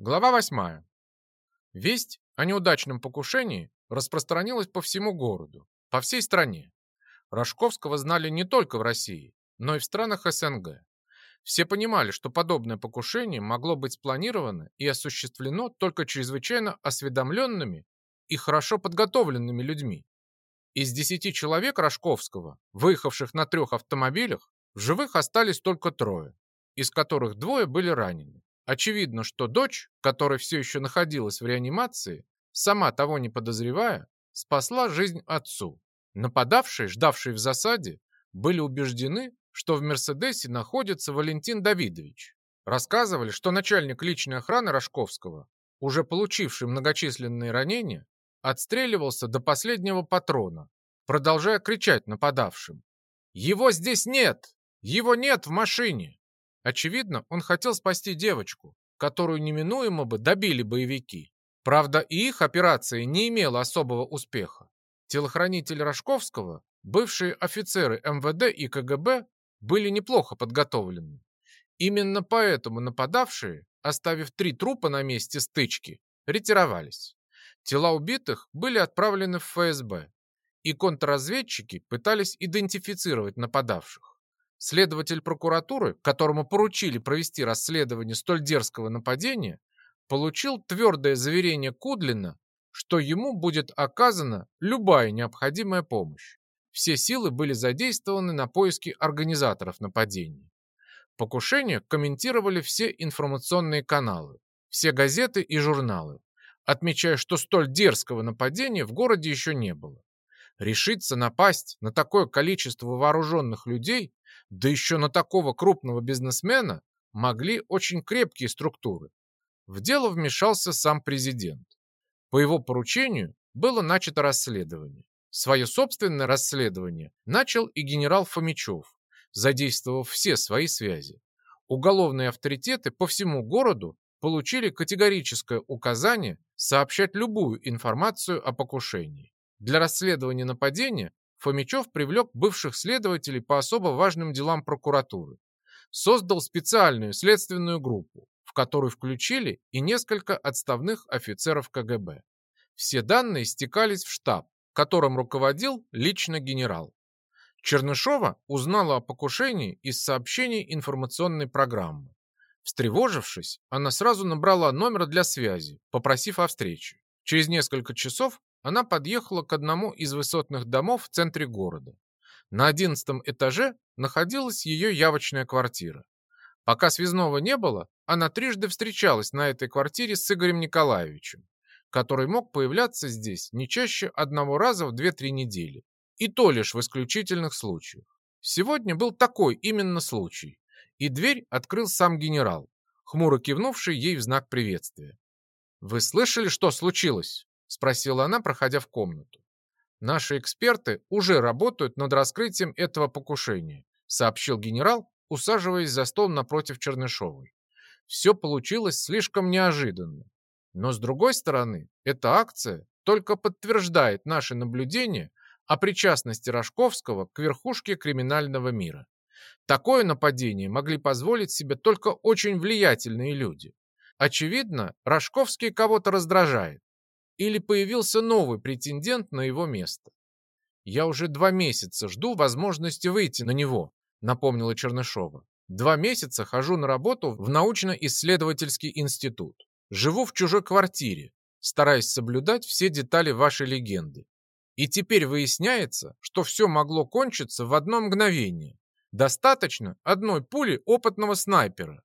Глава 8. Весть о неудачном покушении распространилась по всему городу, по всей стране. Рожковского знали не только в России, но и в странах СНГ. Все понимали, что подобное покушение могло быть спланировано и осуществлено только чрезвычайно осведомленными и хорошо подготовленными людьми. Из десяти человек Рожковского, выехавших на трех автомобилях, в живых остались только трое, из которых двое были ранены. Очевидно, что дочь, которая все еще находилась в реанимации, сама того не подозревая, спасла жизнь отцу. Нападавшие, ждавшие в засаде, были убеждены, что в «Мерседесе» находится Валентин Давидович. Рассказывали, что начальник личной охраны Рожковского, уже получивший многочисленные ранения, отстреливался до последнего патрона, продолжая кричать нападавшим. «Его здесь нет! Его нет в машине!» Очевидно, он хотел спасти девочку, которую неминуемо бы добили боевики. Правда, и их операция не имела особого успеха. Телохранители Рожковского, бывшие офицеры МВД и КГБ, были неплохо подготовлены. Именно поэтому нападавшие, оставив три трупа на месте стычки, ретировались. Тела убитых были отправлены в ФСБ, и контрразведчики пытались идентифицировать нападавших. Следователь прокуратуры, которому поручили провести расследование столь дерзкого нападения, получил твердое заверение Кудлина, что ему будет оказана любая необходимая помощь. Все силы были задействованы на поиски организаторов нападения. Покушение комментировали все информационные каналы, все газеты и журналы, отмечая, что столь дерзкого нападения в городе еще не было. Решиться напасть на такое количество вооруженных людей да еще на такого крупного бизнесмена могли очень крепкие структуры. В дело вмешался сам президент. По его поручению было начато расследование. Свое собственное расследование начал и генерал Фомичев, задействовав все свои связи. Уголовные авторитеты по всему городу получили категорическое указание сообщать любую информацию о покушении. Для расследования нападения Фомичев привлек бывших следователей по особо важным делам прокуратуры. Создал специальную следственную группу, в которую включили и несколько отставных офицеров КГБ. Все данные стекались в штаб, которым руководил лично генерал. Чернышова узнала о покушении из сообщений информационной программы. Встревожившись, она сразу набрала номер для связи, попросив о встрече. Через несколько часов она подъехала к одному из высотных домов в центре города. На одиннадцатом этаже находилась ее явочная квартира. Пока связного не было, она трижды встречалась на этой квартире с Игорем Николаевичем, который мог появляться здесь не чаще одного раза в 2-3 недели, и то лишь в исключительных случаях. Сегодня был такой именно случай, и дверь открыл сам генерал, хмуро кивнувший ей в знак приветствия. «Вы слышали, что случилось?» — спросила она, проходя в комнату. «Наши эксперты уже работают над раскрытием этого покушения», — сообщил генерал, усаживаясь за стол напротив Чернышовой. «Все получилось слишком неожиданно. Но, с другой стороны, эта акция только подтверждает наши наблюдения о причастности Рожковского к верхушке криминального мира. Такое нападение могли позволить себе только очень влиятельные люди. Очевидно, Рожковский кого-то раздражает, или появился новый претендент на его место. «Я уже два месяца жду возможности выйти на него», напомнила Чернышова. «Два месяца хожу на работу в научно-исследовательский институт. Живу в чужой квартире, стараясь соблюдать все детали вашей легенды. И теперь выясняется, что все могло кончиться в одно мгновение. Достаточно одной пули опытного снайпера.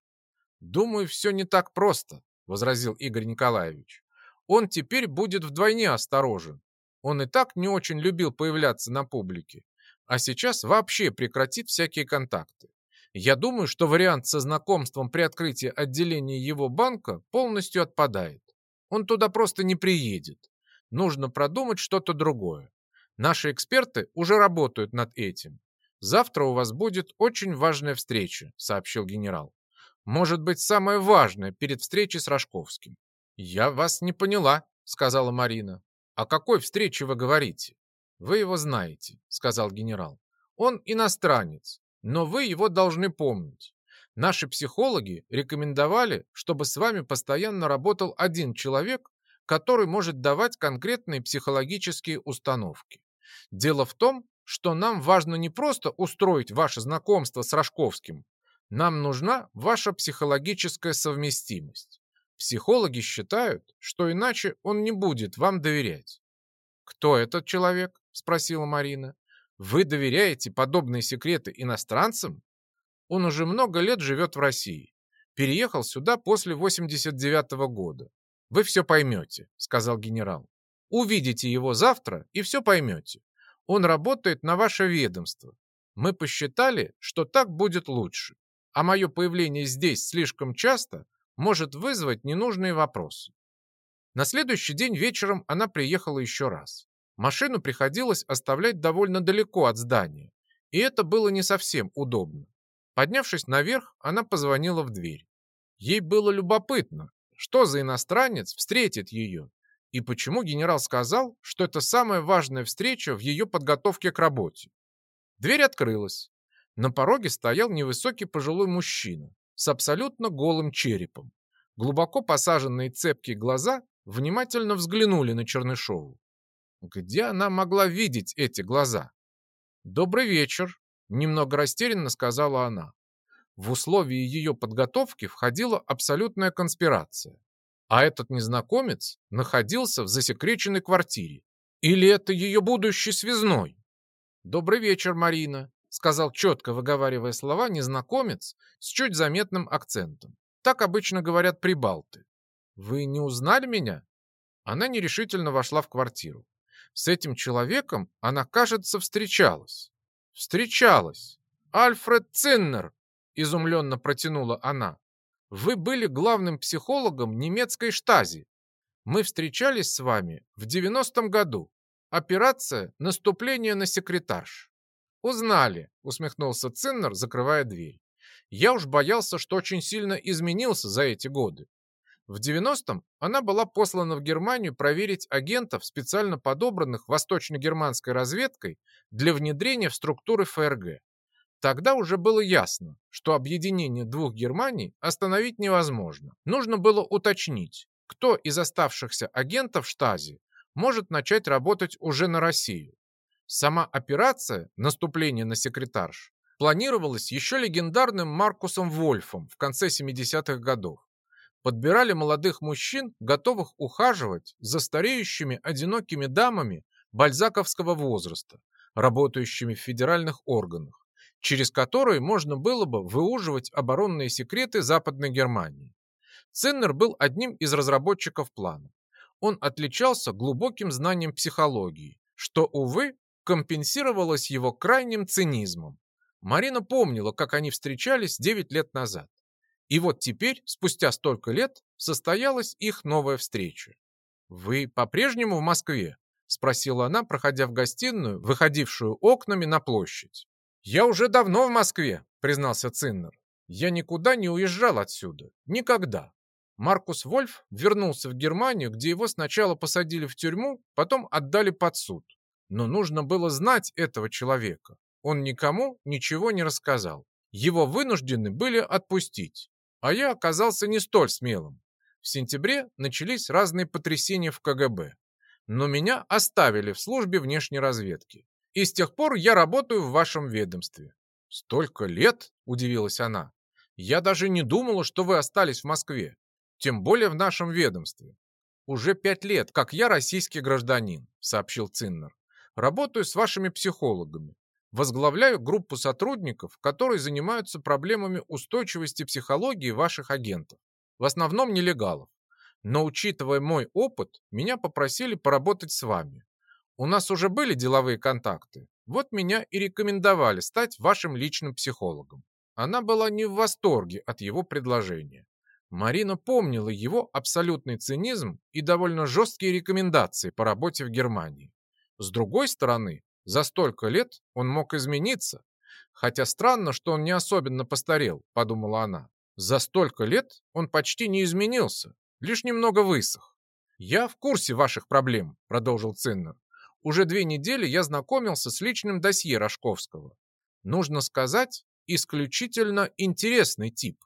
Думаю, все не так просто, возразил Игорь Николаевич он теперь будет вдвойне осторожен. Он и так не очень любил появляться на публике, а сейчас вообще прекратит всякие контакты. Я думаю, что вариант со знакомством при открытии отделения его банка полностью отпадает. Он туда просто не приедет. Нужно продумать что-то другое. Наши эксперты уже работают над этим. Завтра у вас будет очень важная встреча, сообщил генерал. Может быть, самая важная перед встречей с Рожковским. «Я вас не поняла», — сказала Марина. «О какой встрече вы говорите?» «Вы его знаете», — сказал генерал. «Он иностранец, но вы его должны помнить. Наши психологи рекомендовали, чтобы с вами постоянно работал один человек, который может давать конкретные психологические установки. Дело в том, что нам важно не просто устроить ваше знакомство с Рожковским, нам нужна ваша психологическая совместимость. Психологи считают, что иначе он не будет вам доверять. «Кто этот человек?» – спросила Марина. «Вы доверяете подобные секреты иностранцам?» Он уже много лет живет в России. Переехал сюда после 89 -го года. «Вы все поймете», – сказал генерал. «Увидите его завтра и все поймете. Он работает на ваше ведомство. Мы посчитали, что так будет лучше. А мое появление здесь слишком часто может вызвать ненужные вопросы. На следующий день вечером она приехала еще раз. Машину приходилось оставлять довольно далеко от здания, и это было не совсем удобно. Поднявшись наверх, она позвонила в дверь. Ей было любопытно, что за иностранец встретит ее, и почему генерал сказал, что это самая важная встреча в ее подготовке к работе. Дверь открылась. На пороге стоял невысокий пожилой мужчина с абсолютно голым черепом. Глубоко посаженные цепкие глаза внимательно взглянули на Чернышову. Где она могла видеть эти глаза? «Добрый вечер», — немного растерянно сказала она. В условии ее подготовки входила абсолютная конспирация. А этот незнакомец находился в засекреченной квартире. Или это ее будущий связной? «Добрый вечер, Марина», — сказал четко выговаривая слова незнакомец с чуть заметным акцентом. Так обычно говорят прибалты. «Вы не узнали меня?» Она нерешительно вошла в квартиру. С этим человеком она, кажется, встречалась. Встречалась. Альфред Циннер, изумленно протянула она. Вы были главным психологом немецкой штази. Мы встречались с вами в 90-м году. Операция «Наступление на секретарш». «Узнали», — усмехнулся Циннер, закрывая дверь. «Я уж боялся, что очень сильно изменился за эти годы. В 90-м она была послана в Германию проверить агентов, специально подобранных восточно-германской разведкой для внедрения в структуры ФРГ. Тогда уже было ясно, что объединение двух Германий остановить невозможно. Нужно было уточнить, кто из оставшихся агентов штази может начать работать уже на Россию. Сама операция «Наступление на секретарш» планировалась еще легендарным Маркусом Вольфом в конце 70-х годов подбирали молодых мужчин, готовых ухаживать за стареющими одинокими дамами бальзаковского возраста, работающими в федеральных органах, через которые можно было бы выуживать оборонные секреты Западной Германии. Ценнер был одним из разработчиков плана. Он отличался глубоким знанием психологии, что, увы, компенсировалось его крайним цинизмом. Марина помнила, как они встречались 9 лет назад. И вот теперь, спустя столько лет, состоялась их новая встреча. «Вы по-прежнему в Москве?» – спросила она, проходя в гостиную, выходившую окнами на площадь. «Я уже давно в Москве», – признался Циннер. «Я никуда не уезжал отсюда. Никогда». Маркус Вольф вернулся в Германию, где его сначала посадили в тюрьму, потом отдали под суд. Но нужно было знать этого человека. Он никому ничего не рассказал. Его вынуждены были отпустить. А я оказался не столь смелым. В сентябре начались разные потрясения в КГБ. Но меня оставили в службе внешней разведки. И с тех пор я работаю в вашем ведомстве. Столько лет? Удивилась она. Я даже не думала, что вы остались в Москве. Тем более в нашем ведомстве. Уже пять лет, как я российский гражданин, сообщил Циннер. Работаю с вашими психологами. Возглавляю группу сотрудников, которые занимаются проблемами устойчивости психологии ваших агентов, в основном нелегалов. Но учитывая мой опыт, меня попросили поработать с вами. У нас уже были деловые контакты. Вот меня и рекомендовали стать вашим личным психологом. Она была не в восторге от его предложения. Марина помнила его абсолютный цинизм и довольно жесткие рекомендации по работе в Германии. С другой стороны, за столько лет он мог измениться. Хотя странно, что он не особенно постарел, подумала она. За столько лет он почти не изменился, лишь немного высох. «Я в курсе ваших проблем», — продолжил Циннер. «Уже две недели я знакомился с личным досье Рожковского. Нужно сказать, исключительно интересный тип.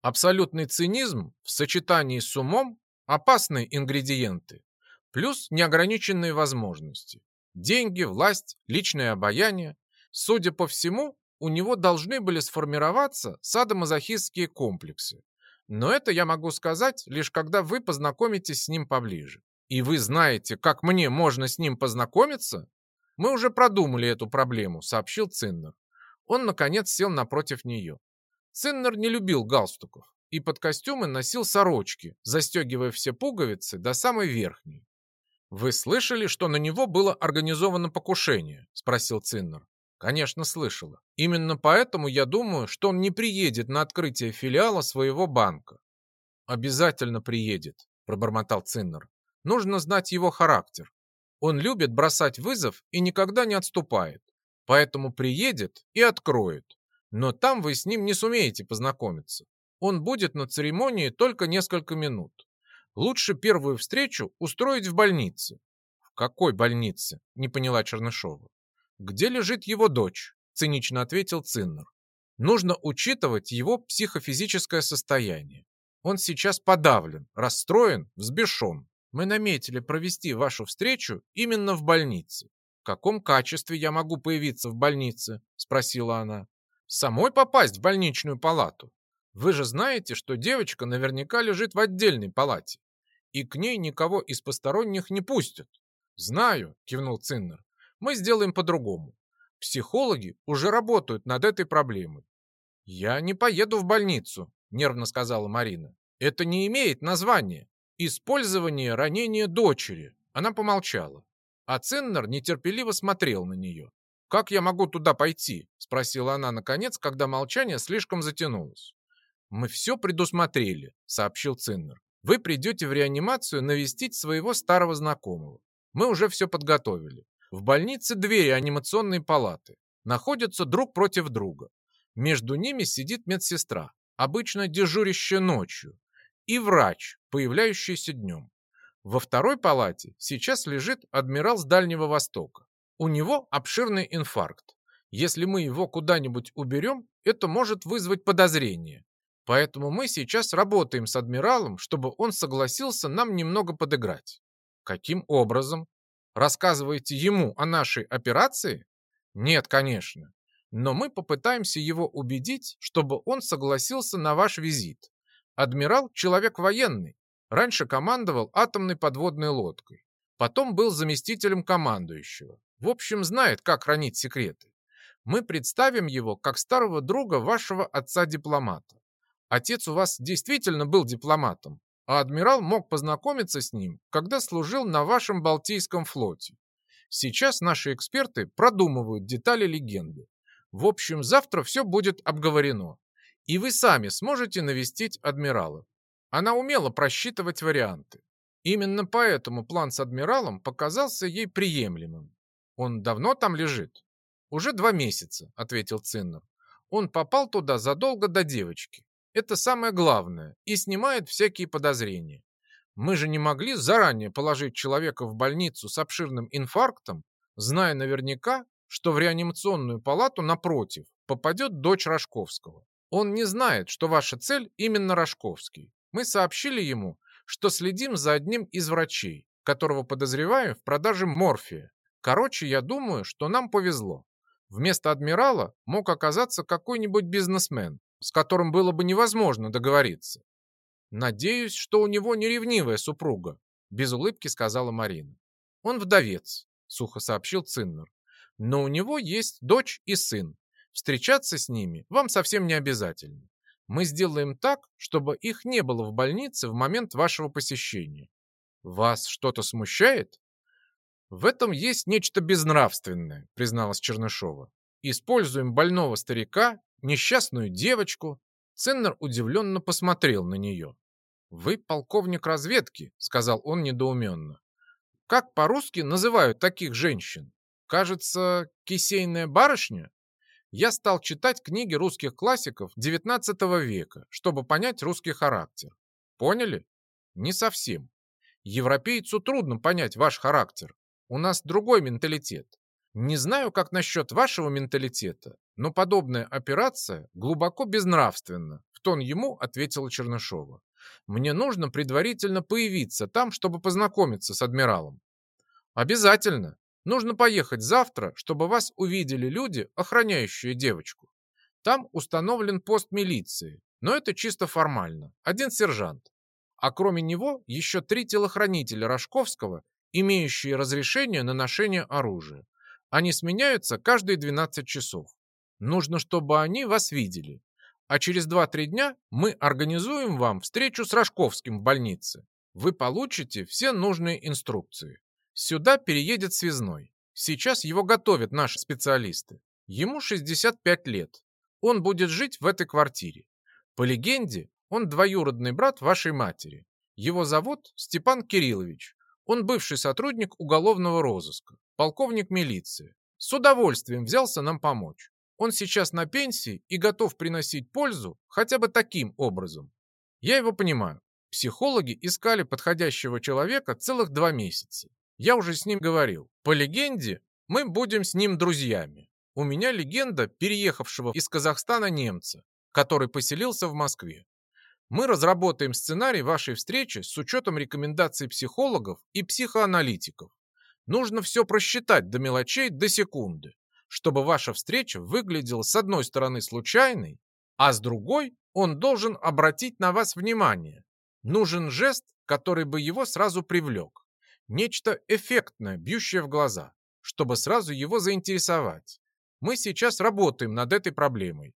Абсолютный цинизм в сочетании с умом – опасные ингредиенты, плюс неограниченные возможности. Деньги, власть, личное обаяние. Судя по всему, у него должны были сформироваться садомазохистские комплексы. Но это я могу сказать, лишь когда вы познакомитесь с ним поближе. И вы знаете, как мне можно с ним познакомиться? Мы уже продумали эту проблему, сообщил Циннер. Он, наконец, сел напротив нее. Циннер не любил галстуков и под костюмы носил сорочки, застегивая все пуговицы до самой верхней. «Вы слышали, что на него было организовано покушение?» – спросил Циннер. «Конечно, слышала. Именно поэтому я думаю, что он не приедет на открытие филиала своего банка». «Обязательно приедет», – пробормотал Циннер. «Нужно знать его характер. Он любит бросать вызов и никогда не отступает. Поэтому приедет и откроет но там вы с ним не сумеете познакомиться. Он будет на церемонии только несколько минут. Лучше первую встречу устроить в больнице. В какой больнице? Не поняла Чернышова. Где лежит его дочь? Цинично ответил Циннер. Нужно учитывать его психофизическое состояние. Он сейчас подавлен, расстроен, взбешен. Мы наметили провести вашу встречу именно в больнице. В каком качестве я могу появиться в больнице? Спросила она. Самой попасть в больничную палату? Вы же знаете, что девочка наверняка лежит в отдельной палате, и к ней никого из посторонних не пустят. Знаю, кивнул Циннер. Мы сделаем по-другому. Психологи уже работают над этой проблемой. Я не поеду в больницу, нервно сказала Марина. Это не имеет названия. Использование ранения дочери. Она помолчала. А Циннер нетерпеливо смотрел на нее. «Как я могу туда пойти?» – спросила она наконец, когда молчание слишком затянулось. «Мы все предусмотрели», – сообщил Циннер. «Вы придете в реанимацию навестить своего старого знакомого. Мы уже все подготовили. В больнице две реанимационные палаты. Находятся друг против друга. Между ними сидит медсестра, обычно дежурящая ночью, и врач, появляющийся днем. Во второй палате сейчас лежит адмирал с Дальнего Востока. У него обширный инфаркт. Если мы его куда-нибудь уберем, это может вызвать подозрение. Поэтому мы сейчас работаем с адмиралом, чтобы он согласился нам немного подыграть. Каким образом? Рассказываете ему о нашей операции? Нет, конечно. Но мы попытаемся его убедить, чтобы он согласился на ваш визит. Адмирал – человек военный. Раньше командовал атомной подводной лодкой. Потом был заместителем командующего. В общем, знает, как хранить секреты. Мы представим его как старого друга вашего отца-дипломата. Отец у вас действительно был дипломатом, а адмирал мог познакомиться с ним, когда служил на вашем Балтийском флоте. Сейчас наши эксперты продумывают детали легенды. В общем, завтра все будет обговорено. И вы сами сможете навестить адмирала. Она умела просчитывать варианты. Именно поэтому план с адмиралом показался ей приемлемым. Он давно там лежит? Уже два месяца, ответил Циннер. Он попал туда задолго до девочки. Это самое главное и снимает всякие подозрения. Мы же не могли заранее положить человека в больницу с обширным инфарктом, зная наверняка, что в реанимационную палату напротив попадет дочь Рожковского. Он не знает, что ваша цель именно Рожковский. Мы сообщили ему, что следим за одним из врачей, которого подозреваем в продаже морфия. Короче, я думаю, что нам повезло. Вместо адмирала мог оказаться какой-нибудь бизнесмен, с которым было бы невозможно договориться. Надеюсь, что у него не ревнивая супруга, без улыбки сказала Марина. Он вдовец, сухо сообщил Циннер. Но у него есть дочь и сын. Встречаться с ними вам совсем не обязательно. Мы сделаем так, чтобы их не было в больнице в момент вашего посещения. Вас что-то смущает? «В этом есть нечто безнравственное», — призналась Чернышова. «Используем больного старика, несчастную девочку». Ценнер удивленно посмотрел на нее. «Вы полковник разведки», — сказал он недоуменно. «Как по-русски называют таких женщин? Кажется, кисейная барышня?» Я стал читать книги русских классиков XIX века, чтобы понять русский характер. Поняли? Не совсем. Европейцу трудно понять ваш характер. У нас другой менталитет. Не знаю, как насчет вашего менталитета, но подобная операция глубоко безнравственна, в тон ему ответила Чернышова. Мне нужно предварительно появиться там, чтобы познакомиться с адмиралом. Обязательно. Нужно поехать завтра, чтобы вас увидели люди, охраняющие девочку. Там установлен пост милиции, но это чисто формально. Один сержант. А кроме него еще три телохранителя Рожковского, имеющие разрешение на ношение оружия. Они сменяются каждые 12 часов. Нужно, чтобы они вас видели. А через 2-3 дня мы организуем вам встречу с Рожковским в больнице. Вы получите все нужные инструкции. Сюда переедет связной. Сейчас его готовят наши специалисты. Ему 65 лет. Он будет жить в этой квартире. По легенде, он двоюродный брат вашей матери. Его зовут Степан Кириллович. Он бывший сотрудник уголовного розыска, полковник милиции. С удовольствием взялся нам помочь. Он сейчас на пенсии и готов приносить пользу хотя бы таким образом. Я его понимаю. Психологи искали подходящего человека целых два месяца. Я уже с ним говорил. По легенде, мы будем с ним друзьями. У меня легенда переехавшего из Казахстана немца, который поселился в Москве. Мы разработаем сценарий вашей встречи с учетом рекомендаций психологов и психоаналитиков. Нужно все просчитать до мелочей, до секунды, чтобы ваша встреча выглядела с одной стороны случайной, а с другой он должен обратить на вас внимание. Нужен жест, который бы его сразу привлек. Нечто эффектное, бьющее в глаза, чтобы сразу его заинтересовать. Мы сейчас работаем над этой проблемой.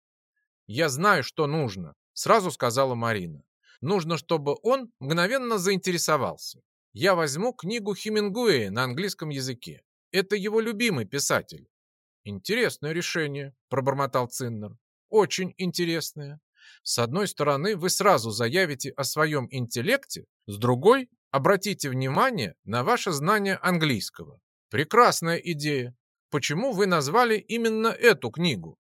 «Я знаю, что нужно», — сразу сказала Марина. «Нужно, чтобы он мгновенно заинтересовался. Я возьму книгу Хемингуэя на английском языке. Это его любимый писатель». «Интересное решение», — пробормотал Циннер. «Очень интересное. С одной стороны, вы сразу заявите о своем интеллекте, с другой — обратите внимание на ваше знание английского. Прекрасная идея. Почему вы назвали именно эту книгу?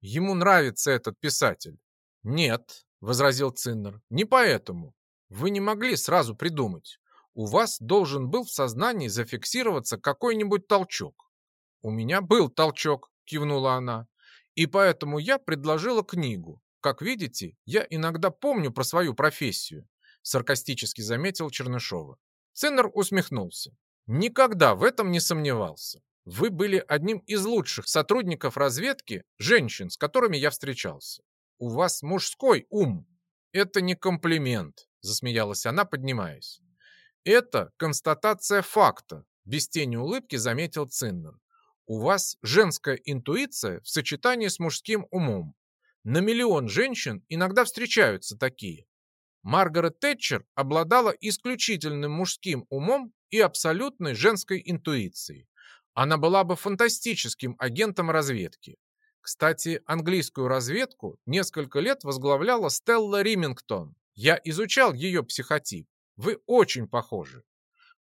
Ему нравится этот писатель. Нет, возразил Циннер, не поэтому. Вы не могли сразу придумать. У вас должен был в сознании зафиксироваться какой-нибудь толчок. У меня был толчок, кивнула она. И поэтому я предложила книгу. Как видите, я иногда помню про свою профессию, саркастически заметил Чернышова. Циннер усмехнулся. Никогда в этом не сомневался. Вы были одним из лучших сотрудников разведки, женщин, с которыми я встречался. У вас мужской ум. Это не комплимент, засмеялась она, поднимаясь. Это констатация факта, без тени улыбки заметил Циннер. У вас женская интуиция в сочетании с мужским умом. На миллион женщин иногда встречаются такие. Маргарет Тэтчер обладала исключительным мужским умом и абсолютной женской интуицией. Она была бы фантастическим агентом разведки. Кстати, английскую разведку несколько лет возглавляла Стелла Римингтон. Я изучал ее психотип. Вы очень похожи.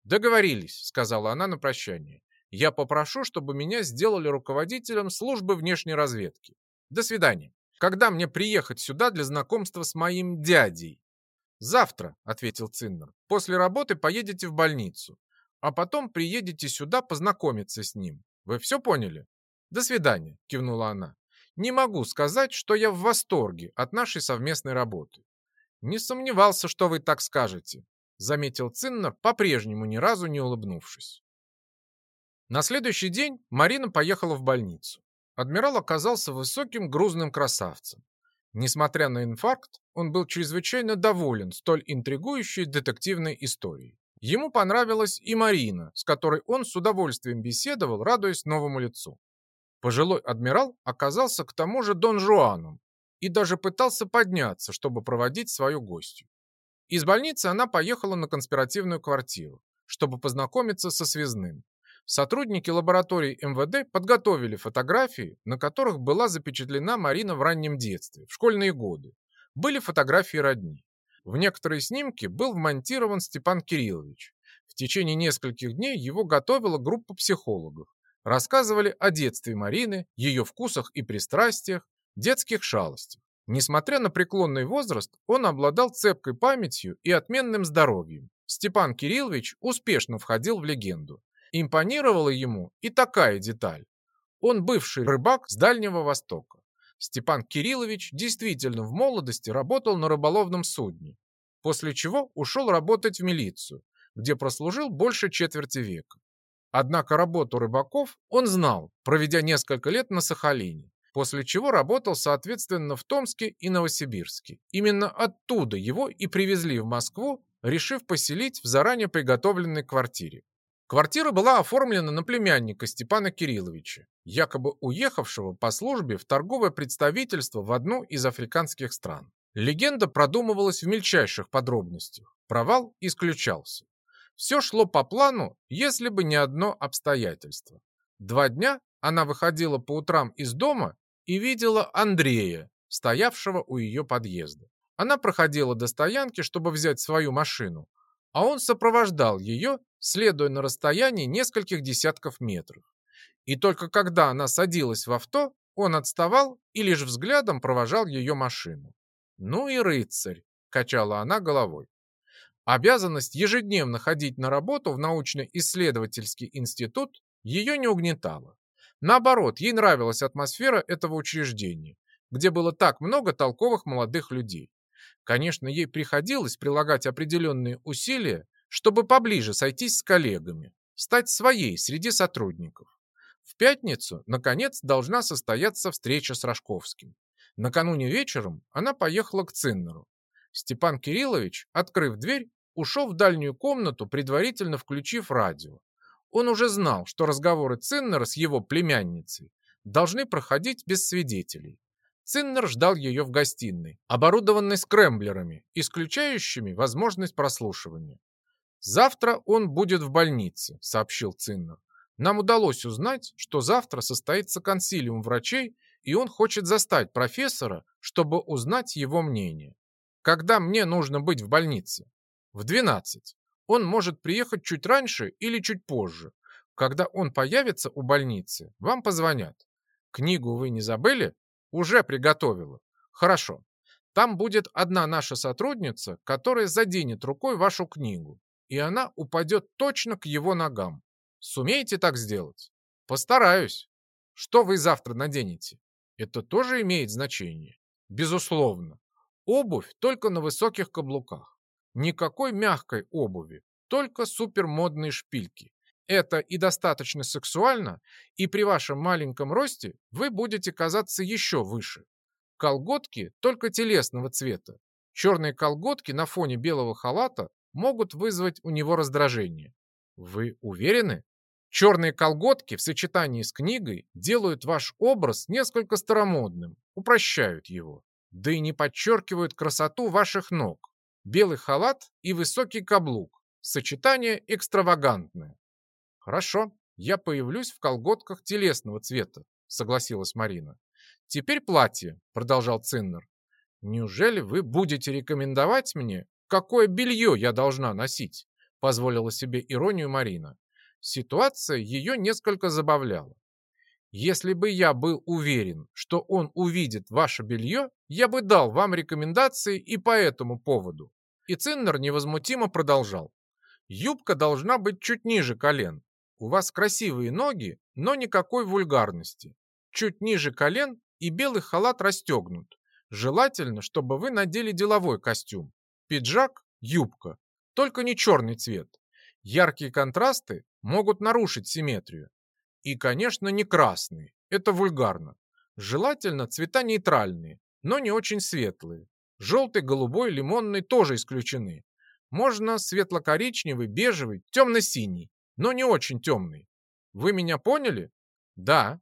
Договорились, сказала она на прощание. Я попрошу, чтобы меня сделали руководителем службы внешней разведки. До свидания. Когда мне приехать сюда для знакомства с моим дядей? Завтра, ответил Циннер. После работы поедете в больницу а потом приедете сюда познакомиться с ним. Вы все поняли? До свидания, кивнула она. Не могу сказать, что я в восторге от нашей совместной работы. Не сомневался, что вы так скажете, заметил Циннер, по-прежнему ни разу не улыбнувшись. На следующий день Марина поехала в больницу. Адмирал оказался высоким грузным красавцем. Несмотря на инфаркт, он был чрезвычайно доволен столь интригующей детективной историей. Ему понравилась и Марина, с которой он с удовольствием беседовал, радуясь новому лицу. Пожилой адмирал оказался к тому же Дон Жуаном и даже пытался подняться, чтобы проводить свою гостью. Из больницы она поехала на конспиративную квартиру, чтобы познакомиться со связным. Сотрудники лаборатории МВД подготовили фотографии, на которых была запечатлена Марина в раннем детстве, в школьные годы. Были фотографии родни. В некоторые снимки был вмонтирован Степан Кириллович. В течение нескольких дней его готовила группа психологов. Рассказывали о детстве Марины, ее вкусах и пристрастиях, детских шалостях. Несмотря на преклонный возраст, он обладал цепкой памятью и отменным здоровьем. Степан Кириллович успешно входил в легенду. Импонировала ему и такая деталь. Он бывший рыбак с Дальнего Востока. Степан Кириллович действительно в молодости работал на рыболовном судне, после чего ушел работать в милицию, где прослужил больше четверти века. Однако работу рыбаков он знал, проведя несколько лет на Сахалине, после чего работал, соответственно, в Томске и Новосибирске. Именно оттуда его и привезли в Москву, решив поселить в заранее приготовленной квартире. Квартира была оформлена на племянника Степана Кирилловича, якобы уехавшего по службе в торговое представительство в одну из африканских стран. Легенда продумывалась в мельчайших подробностях. Провал исключался. Все шло по плану, если бы не одно обстоятельство. Два дня она выходила по утрам из дома и видела Андрея, стоявшего у ее подъезда. Она проходила до стоянки, чтобы взять свою машину, а он сопровождал ее, следуя на расстоянии нескольких десятков метров. И только когда она садилась в авто, он отставал и лишь взглядом провожал ее машину. «Ну и рыцарь!» – качала она головой. Обязанность ежедневно ходить на работу в научно-исследовательский институт ее не угнетала. Наоборот, ей нравилась атмосфера этого учреждения, где было так много толковых молодых людей. Конечно, ей приходилось прилагать определенные усилия, чтобы поближе сойтись с коллегами, стать своей среди сотрудников. В пятницу, наконец, должна состояться встреча с Рожковским. Накануне вечером она поехала к Циннеру. Степан Кириллович, открыв дверь, ушел в дальнюю комнату, предварительно включив радио. Он уже знал, что разговоры Циннера с его племянницей должны проходить без свидетелей. Циннер ждал ее в гостиной, оборудованной скрэмблерами, исключающими возможность прослушивания. «Завтра он будет в больнице», — сообщил Циннер. «Нам удалось узнать, что завтра состоится консилиум врачей, и он хочет застать профессора, чтобы узнать его мнение. Когда мне нужно быть в больнице?» «В 12. Он может приехать чуть раньше или чуть позже. Когда он появится у больницы, вам позвонят. Книгу вы не забыли?» Уже приготовила. Хорошо. Там будет одна наша сотрудница, которая заденет рукой вашу книгу, и она упадет точно к его ногам. Сумеете так сделать? Постараюсь. Что вы завтра наденете? Это тоже имеет значение. Безусловно. Обувь только на высоких каблуках. Никакой мягкой обуви, только супермодные шпильки. Это и достаточно сексуально, и при вашем маленьком росте вы будете казаться еще выше. Колготки только телесного цвета. Черные колготки на фоне белого халата могут вызвать у него раздражение. Вы уверены? Черные колготки в сочетании с книгой делают ваш образ несколько старомодным, упрощают его, да и не подчеркивают красоту ваших ног. Белый халат и высокий каблук. Сочетание экстравагантное. «Хорошо, я появлюсь в колготках телесного цвета», — согласилась Марина. «Теперь платье», — продолжал Циннер. «Неужели вы будете рекомендовать мне, какое белье я должна носить?» — позволила себе иронию Марина. Ситуация ее несколько забавляла. «Если бы я был уверен, что он увидит ваше белье, я бы дал вам рекомендации и по этому поводу». И Циннер невозмутимо продолжал. «Юбка должна быть чуть ниже колен, у вас красивые ноги, но никакой вульгарности. Чуть ниже колен и белый халат расстегнут. Желательно, чтобы вы надели деловой костюм. Пиджак, юбка. Только не черный цвет. Яркие контрасты могут нарушить симметрию. И, конечно, не красный. Это вульгарно. Желательно цвета нейтральные, но не очень светлые. Желтый, голубой, лимонный тоже исключены. Можно светло-коричневый, бежевый, темно-синий но не очень темный. Вы меня поняли? Да.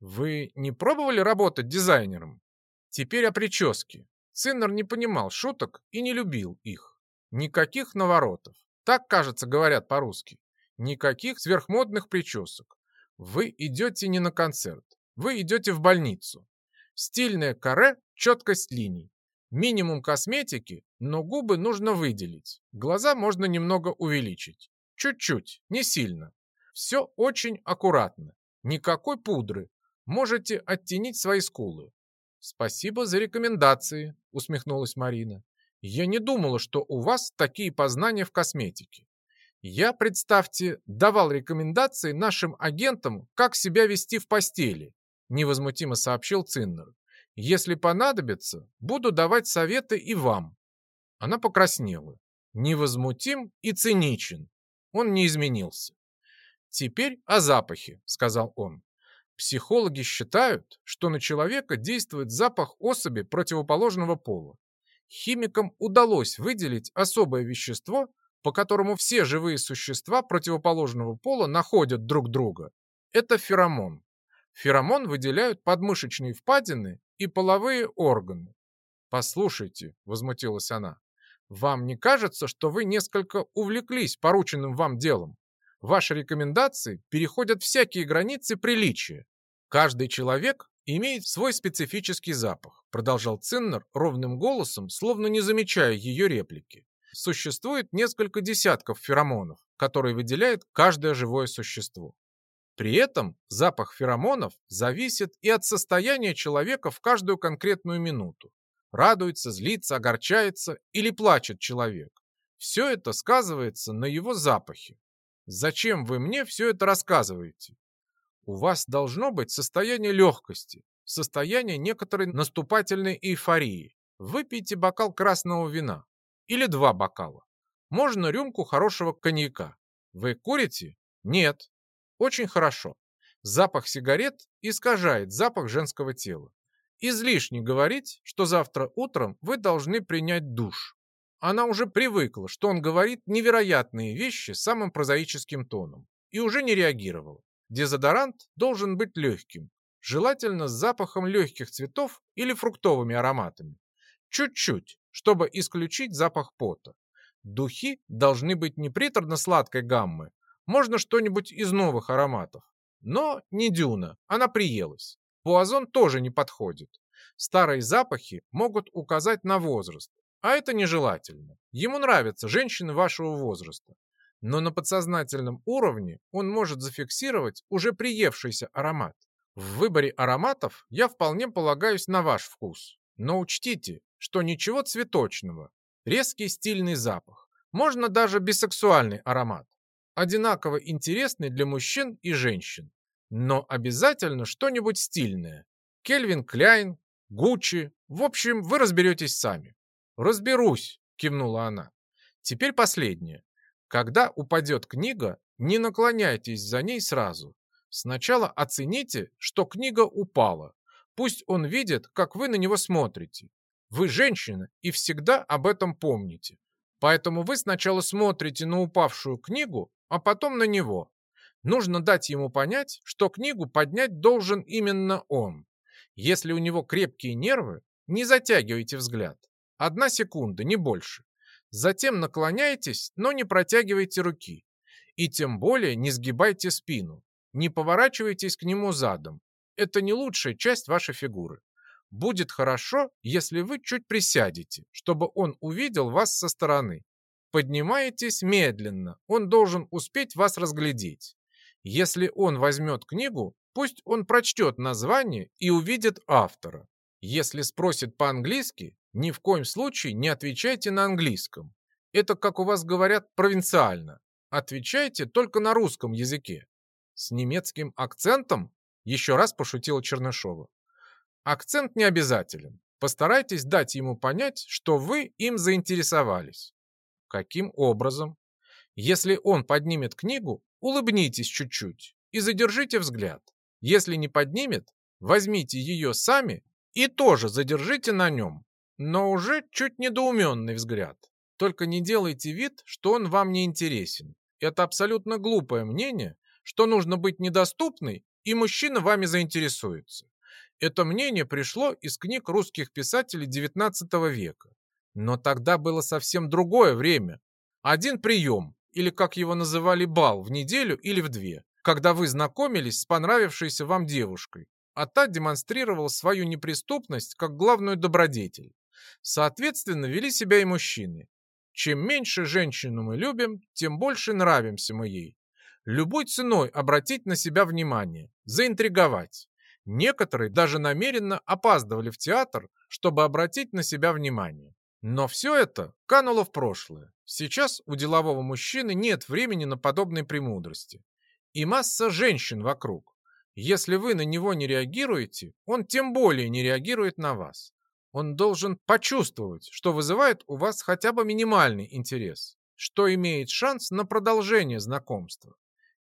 Вы не пробовали работать дизайнером? Теперь о прическе. Циннер не понимал шуток и не любил их. Никаких наворотов. Так, кажется, говорят по-русски. Никаких сверхмодных причесок. Вы идете не на концерт. Вы идете в больницу. Стильное каре, четкость линий. Минимум косметики, но губы нужно выделить. Глаза можно немного увеличить. Чуть-чуть, не сильно. Все очень аккуратно. Никакой пудры. Можете оттенить свои скулы. Спасибо за рекомендации, усмехнулась Марина. Я не думала, что у вас такие познания в косметике. Я, представьте, давал рекомендации нашим агентам, как себя вести в постели, невозмутимо сообщил Циннер. Если понадобится, буду давать советы и вам. Она покраснела. Невозмутим и циничен. Он не изменился. Теперь о запахе, сказал он. Психологи считают, что на человека действует запах особи противоположного пола. Химикам удалось выделить особое вещество, по которому все живые существа противоположного пола находят друг друга. Это феромон. Феромон выделяют подмышечные впадины и половые органы. «Послушайте», — возмутилась она, — «вам не кажется, что вы несколько увлеклись порученным вам делом? Ваши рекомендации переходят всякие границы приличия. Каждый человек имеет свой специфический запах, продолжал Циннер ровным голосом, словно не замечая ее реплики. Существует несколько десятков феромонов, которые выделяет каждое живое существо. При этом запах феромонов зависит и от состояния человека в каждую конкретную минуту. Радуется, злится, огорчается или плачет человек. Все это сказывается на его запахе. Зачем вы мне все это рассказываете? У вас должно быть состояние легкости, состояние некоторой наступательной эйфории. Выпейте бокал красного вина или два бокала. Можно рюмку хорошего коньяка. Вы курите? Нет. Очень хорошо. Запах сигарет искажает запах женского тела. Излишне говорить, что завтра утром вы должны принять душ. Она уже привыкла, что он говорит невероятные вещи самым прозаическим тоном и уже не реагировала. Дезодорант должен быть легким, желательно с запахом легких цветов или фруктовыми ароматами. Чуть-чуть, чтобы исключить запах пота. Духи должны быть не приторно-сладкой гаммы, можно что-нибудь из новых ароматов. Но не дюна, она приелась. Пуазон тоже не подходит. Старые запахи могут указать на возраст, а это нежелательно. Ему нравятся женщины вашего возраста. Но на подсознательном уровне он может зафиксировать уже приевшийся аромат. В выборе ароматов я вполне полагаюсь на ваш вкус. Но учтите, что ничего цветочного. Резкий стильный запах. Можно даже бисексуальный аромат. Одинаково интересный для мужчин и женщин. Но обязательно что-нибудь стильное. Кельвин Кляйн, Гуччи. В общем, вы разберетесь сами. «Разберусь», — кивнула она. «Теперь последнее. Когда упадет книга, не наклоняйтесь за ней сразу. Сначала оцените, что книга упала. Пусть он видит, как вы на него смотрите. Вы женщина и всегда об этом помните. Поэтому вы сначала смотрите на упавшую книгу, а потом на него. Нужно дать ему понять, что книгу поднять должен именно он. Если у него крепкие нервы, не затягивайте взгляд. Одна секунда, не больше. Затем наклоняйтесь, но не протягивайте руки. И тем более не сгибайте спину. Не поворачивайтесь к нему задом. Это не лучшая часть вашей фигуры. Будет хорошо, если вы чуть присядете, чтобы он увидел вас со стороны. Поднимаетесь медленно, он должен успеть вас разглядеть. Если он возьмет книгу, пусть он прочтет название и увидит автора. Если спросит по-английски, ни в коем случае не отвечайте на английском. Это, как у вас говорят, провинциально. Отвечайте только на русском языке. С немецким акцентом? Еще раз пошутила Чернышова. Акцент не обязателен. Постарайтесь дать ему понять, что вы им заинтересовались. Каким образом? Если он поднимет книгу, улыбнитесь чуть-чуть и задержите взгляд. Если не поднимет, возьмите ее сами и тоже задержите на нем но уже чуть недоуменный взгляд. Только не делайте вид, что он вам не интересен. Это абсолютно глупое мнение, что нужно быть недоступной, и мужчина вами заинтересуется. Это мнение пришло из книг русских писателей XIX века. Но тогда было совсем другое время. Один прием, или как его называли бал, в неделю или в две, когда вы знакомились с понравившейся вам девушкой, а та демонстрировала свою неприступность как главную добродетель. Соответственно, вели себя и мужчины. Чем меньше женщину мы любим, тем больше нравимся мы ей. Любой ценой обратить на себя внимание, заинтриговать. Некоторые даже намеренно опаздывали в театр, чтобы обратить на себя внимание. Но все это кануло в прошлое. Сейчас у делового мужчины нет времени на подобные премудрости. И масса женщин вокруг. Если вы на него не реагируете, он тем более не реагирует на вас. Он должен почувствовать, что вызывает у вас хотя бы минимальный интерес, что имеет шанс на продолжение знакомства.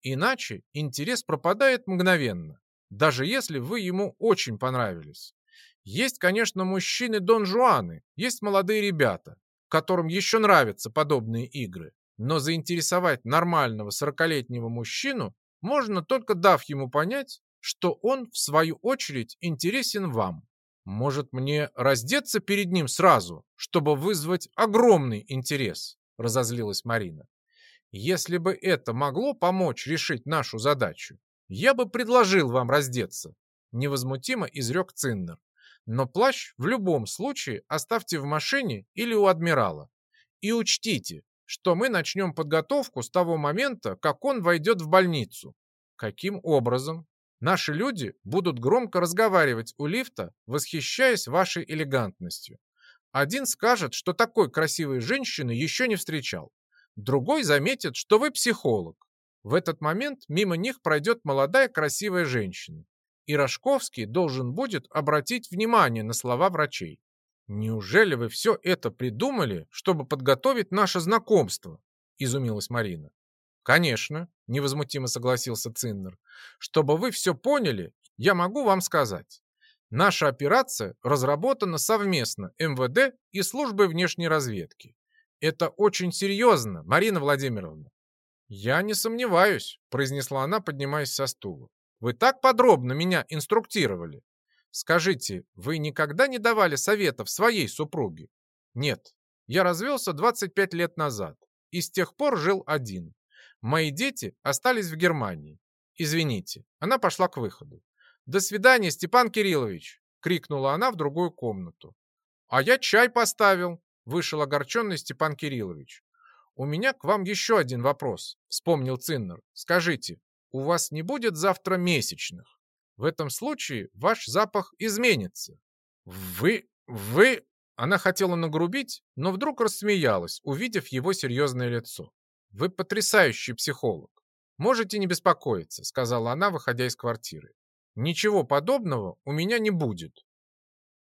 Иначе интерес пропадает мгновенно, даже если вы ему очень понравились. Есть, конечно, мужчины Дон Жуаны, есть молодые ребята, которым еще нравятся подобные игры. Но заинтересовать нормального сорокалетнего мужчину можно только дав ему понять, что он, в свою очередь, интересен вам. Может, мне раздеться перед ним сразу, чтобы вызвать огромный интерес, разозлилась Марина. Если бы это могло помочь решить нашу задачу, я бы предложил вам раздеться, невозмутимо изрек Циннер. Но плащ в любом случае оставьте в машине или у адмирала. И учтите, что мы начнем подготовку с того момента, как он войдет в больницу. Каким образом? Наши люди будут громко разговаривать у лифта, восхищаясь вашей элегантностью. Один скажет, что такой красивой женщины еще не встречал. Другой заметит, что вы психолог. В этот момент мимо них пройдет молодая красивая женщина и Рожковский должен будет обратить внимание на слова врачей. «Неужели вы все это придумали, чтобы подготовить наше знакомство?» – изумилась Марина. «Конечно», – невозмутимо согласился Циннер. «Чтобы вы все поняли, я могу вам сказать. Наша операция разработана совместно МВД и службой внешней разведки. Это очень серьезно, Марина Владимировна». «Я не сомневаюсь», – произнесла она, поднимаясь со стула. Вы так подробно меня инструктировали. Скажите, вы никогда не давали советов своей супруге? Нет. Я развелся 25 лет назад и с тех пор жил один. Мои дети остались в Германии. Извините, она пошла к выходу. «До свидания, Степан Кириллович!» — крикнула она в другую комнату. «А я чай поставил!» — вышел огорченный Степан Кириллович. «У меня к вам еще один вопрос», — вспомнил Циннер. «Скажите, у вас не будет завтра месячных. В этом случае ваш запах изменится. Вы, вы... Она хотела нагрубить, но вдруг рассмеялась, увидев его серьезное лицо. Вы потрясающий психолог. Можете не беспокоиться, сказала она, выходя из квартиры. Ничего подобного у меня не будет.